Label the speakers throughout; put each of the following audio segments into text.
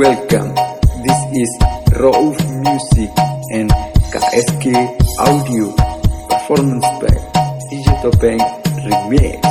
Speaker 1: welcome. This is Rauf Music and KSK Audio performance by DJ Topeng Remix.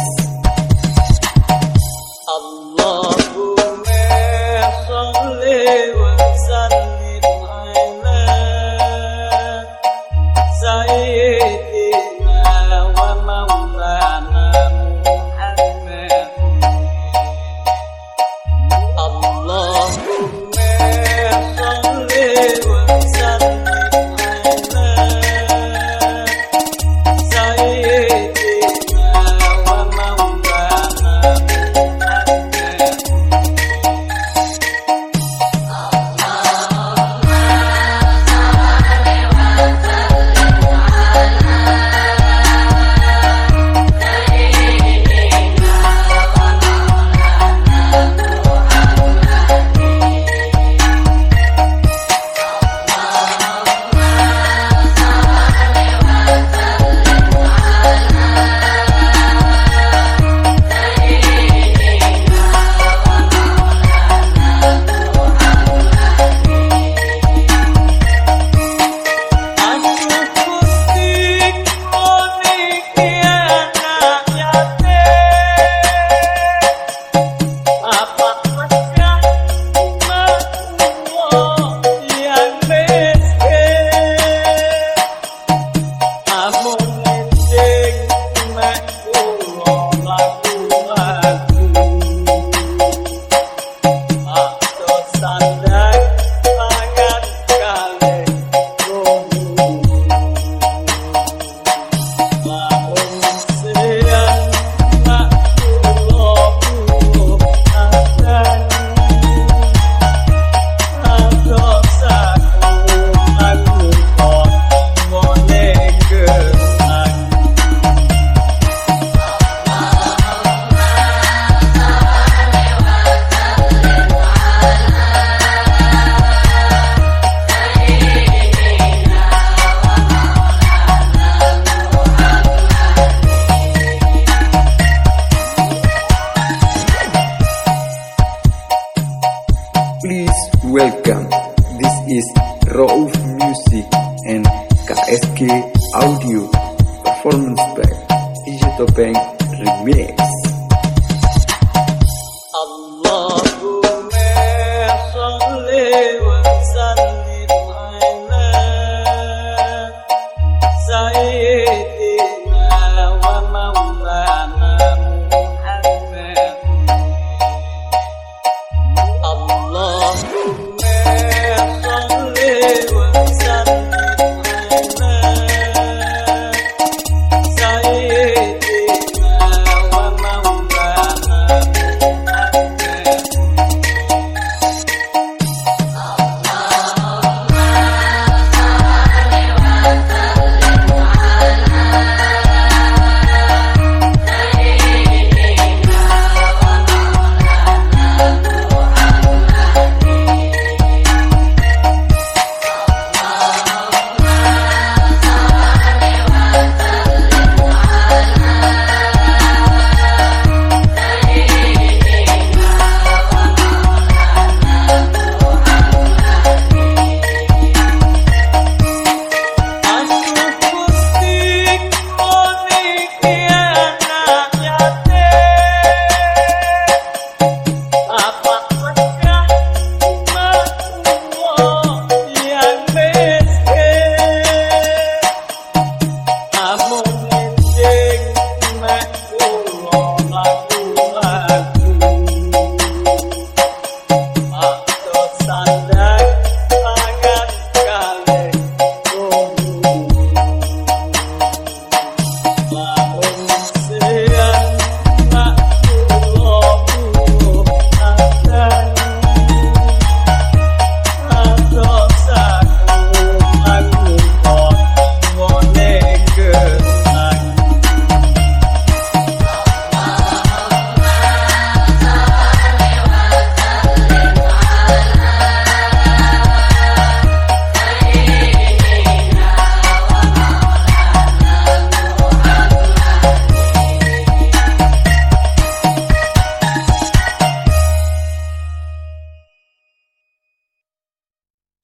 Speaker 1: Please welcome. This is Rauf Music and KSK Audio performance by DJ Topeng Remix.